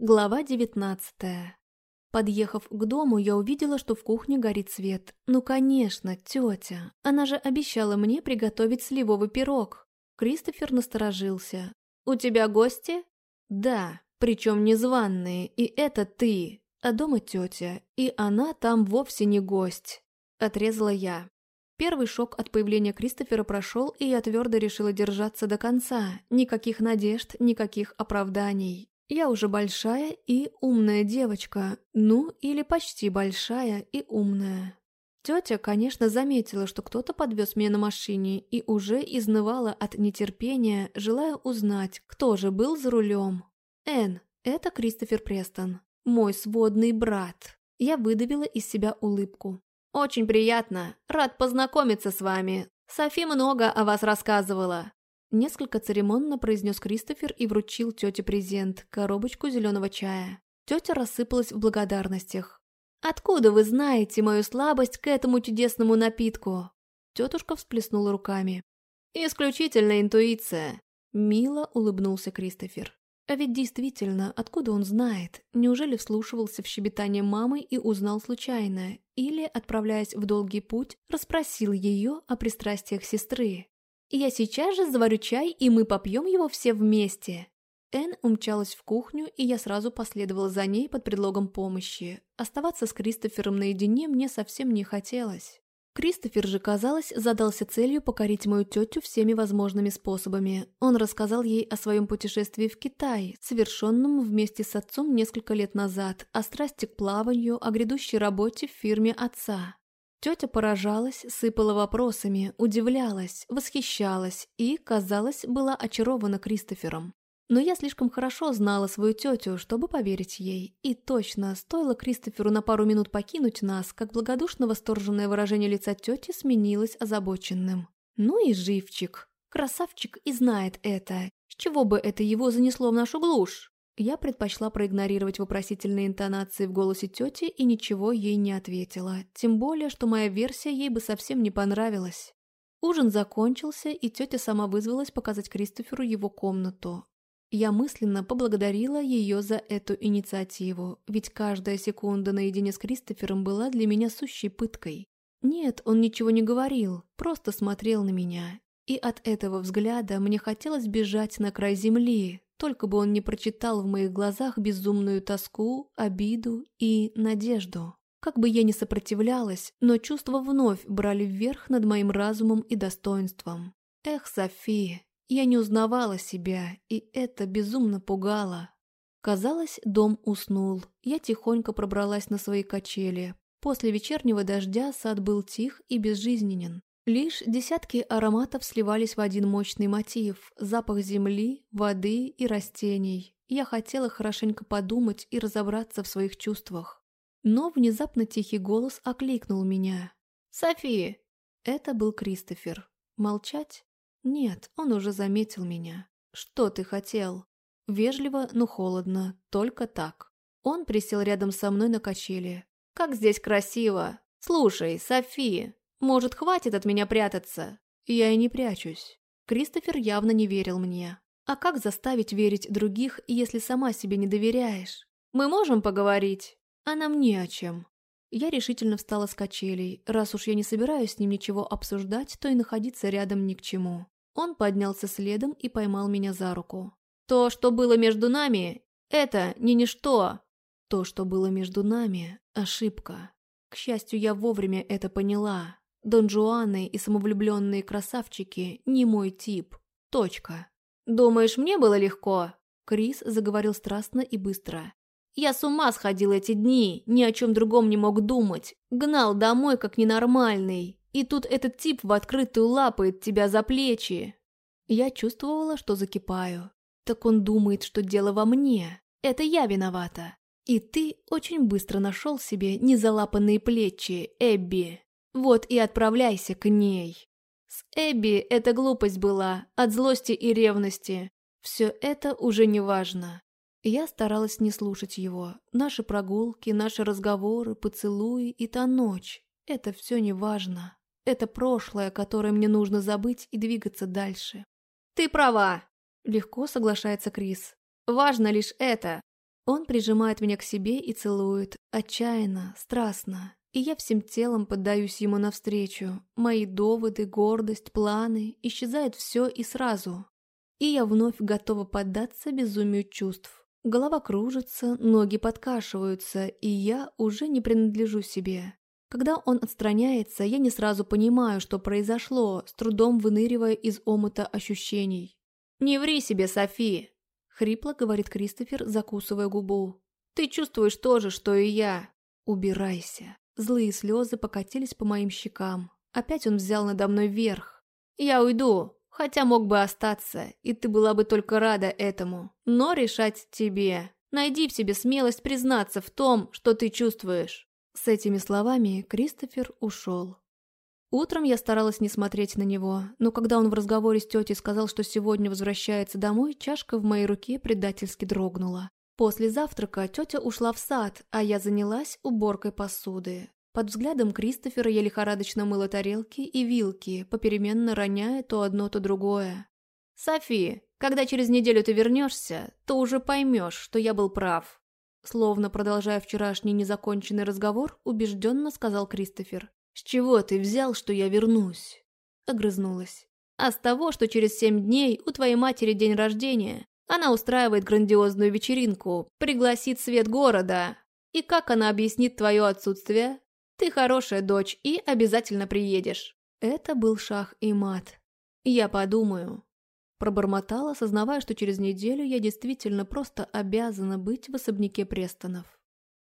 Глава девятнадцатая. Подъехав к дому, я увидела, что в кухне горит свет. Ну, конечно, тетя. Она же обещала мне приготовить сливовый пирог. Кристофер насторожился. «У тебя гости?» «Да, причем незваные, и это ты. А дома тетя, и она там вовсе не гость», — отрезала я. Первый шок от появления Кристофера прошел, и я твердо решила держаться до конца. Никаких надежд, никаких оправданий. Я уже большая и умная девочка, ну или почти большая и умная. Тетя, конечно, заметила, что кто-то подвез меня на машине и уже изнывала от нетерпения, желая узнать, кто же был за рулем. Эн, это Кристофер Престон, мой сводный брат. Я выдавила из себя улыбку. «Очень приятно. Рад познакомиться с вами. Софи много о вас рассказывала. Несколько церемонно произнес Кристофер и вручил тете презент – коробочку зеленого чая. Тетя рассыпалась в благодарностях. «Откуда вы знаете мою слабость к этому чудесному напитку?» Тетушка всплеснула руками. «Исключительная интуиция!» Мило улыбнулся Кристофер. А ведь действительно, откуда он знает? Неужели вслушивался в щебетание мамы и узнал случайно? Или, отправляясь в долгий путь, расспросил ее о пристрастиях сестры? Я сейчас же заварю чай, и мы попьем его все вместе». Энн умчалась в кухню, и я сразу последовала за ней под предлогом помощи. Оставаться с Кристофером наедине мне совсем не хотелось. Кристофер же, казалось, задался целью покорить мою тетю всеми возможными способами. Он рассказал ей о своем путешествии в Китай, совершенном вместе с отцом несколько лет назад, о страсти к плаванию, о грядущей работе в фирме отца. Тетя поражалась, сыпала вопросами, удивлялась, восхищалась и, казалось, была очарована Кристофером. Но я слишком хорошо знала свою тетю, чтобы поверить ей. И точно, стоило Кристоферу на пару минут покинуть нас, как благодушно восторженное выражение лица тети сменилось озабоченным. Ну и живчик. Красавчик и знает это. С чего бы это его занесло в нашу глушь? Я предпочла проигнорировать вопросительные интонации в голосе тети и ничего ей не ответила, тем более, что моя версия ей бы совсем не понравилась. Ужин закончился, и тетя сама вызвалась показать Кристоферу его комнату. Я мысленно поблагодарила ее за эту инициативу, ведь каждая секунда наедине с Кристофером была для меня сущей пыткой. Нет, он ничего не говорил, просто смотрел на меня. И от этого взгляда мне хотелось бежать на край земли, только бы он не прочитал в моих глазах безумную тоску, обиду и надежду. Как бы я ни сопротивлялась, но чувства вновь брали вверх над моим разумом и достоинством. Эх, София, я не узнавала себя, и это безумно пугало. Казалось, дом уснул. Я тихонько пробралась на свои качели. После вечернего дождя сад был тих и безжизненен. Лишь десятки ароматов сливались в один мощный мотив – запах земли, воды и растений. Я хотела хорошенько подумать и разобраться в своих чувствах. Но внезапно тихий голос окликнул меня. «Софи!» Это был Кристофер. Молчать? Нет, он уже заметил меня. «Что ты хотел?» Вежливо, но холодно, только так. Он присел рядом со мной на качели. «Как здесь красиво! Слушай, Софи, может, хватит от меня прятаться? Я и не прячусь. Кристофер явно не верил мне. А как заставить верить других, если сама себе не доверяешь? Мы можем поговорить? А нам не о чем. Я решительно встала с качелей. Раз уж я не собираюсь с ним ничего обсуждать, то и находиться рядом ни к чему. Он поднялся следом и поймал меня за руку. «То, что было между нами, это не ничто!» То, что было между нами, ошибка. К счастью, я вовремя это поняла. Дон Жуаны и самовлюбленные красавчики не мой тип. Точка. «Думаешь, мне было легко?» Крис заговорил страстно и быстро. «Я с ума сходил эти дни, ни о чем другом не мог думать. Гнал домой, как ненормальный. И тут этот тип в открытую лапает тебя за плечи». Я чувствовала, что закипаю. Так он думает, что дело во мне. Это я виновата. И ты очень быстро нашел себе незалапанные плечи, Эбби. Вот и отправляйся к ней. С Эбби эта глупость была, от злости и ревности. Все это уже не важно. Я старалась не слушать его. Наши прогулки, наши разговоры, поцелуи и та ночь. Это все не важно. Это прошлое, которое мне нужно забыть и двигаться дальше. «Ты права!» — легко соглашается Крис. «Важно лишь это. Он прижимает меня к себе и целует, отчаянно, страстно, и я всем телом поддаюсь ему навстречу. Мои доводы, гордость, планы, исчезает все и сразу. И я вновь готова поддаться безумию чувств. Голова кружится, ноги подкашиваются, и я уже не принадлежу себе. Когда он отстраняется, я не сразу понимаю, что произошло, с трудом выныривая из омута ощущений. «Не ври себе, Софи!» — хрипло говорит Кристофер, закусывая губу. «Ты чувствуешь то же, что и я. Убирайся». Злые слезы покатились по моим щекам. Опять он взял надо мной верх. «Я уйду, хотя мог бы остаться, и ты была бы только рада этому. Но решать тебе. Найди в себе смелость признаться в том, что ты чувствуешь». С этими словами Кристофер ушел. Утром я старалась не смотреть на него, но когда он в разговоре с тетей сказал, что сегодня возвращается домой, чашка в моей руке предательски дрогнула. После завтрака тетя ушла в сад, а я занялась уборкой посуды. Под взглядом Кристофера я лихорадочно мыла тарелки и вилки, попеременно роняя то одно, то другое. «Софи, когда через неделю ты вернешься, то уже поймешь, что я был прав». Словно продолжая вчерашний незаконченный разговор, убежденно сказал Кристофер. «С чего ты взял, что я вернусь?» Огрызнулась. «А с того, что через семь дней у твоей матери день рождения, она устраивает грандиозную вечеринку, пригласит свет города. И как она объяснит твое отсутствие? Ты хорошая дочь и обязательно приедешь. Это был шах и мат. Я подумаю. Пробормотала, осознавая, что через неделю я действительно просто обязана быть в особняке Престонов.